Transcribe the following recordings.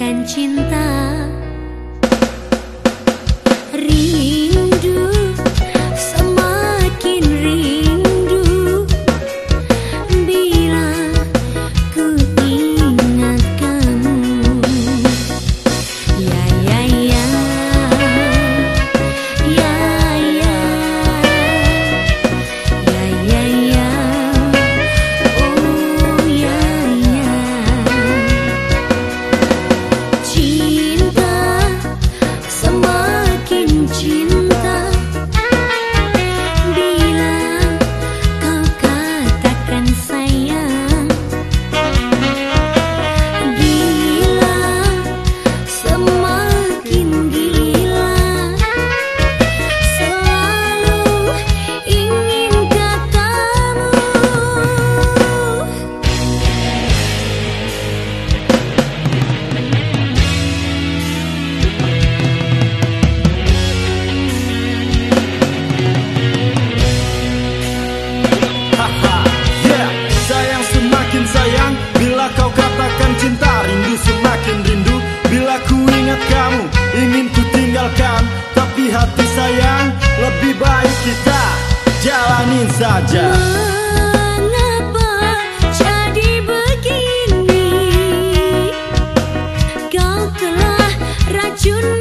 and katakan cinta hati sayang Lebih baik kita jalanin saja. Semakin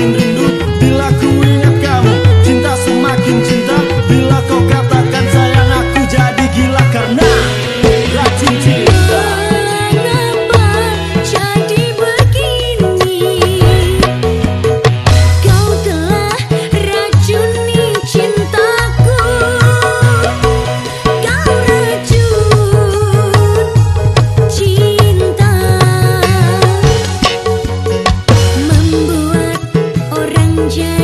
sayang changes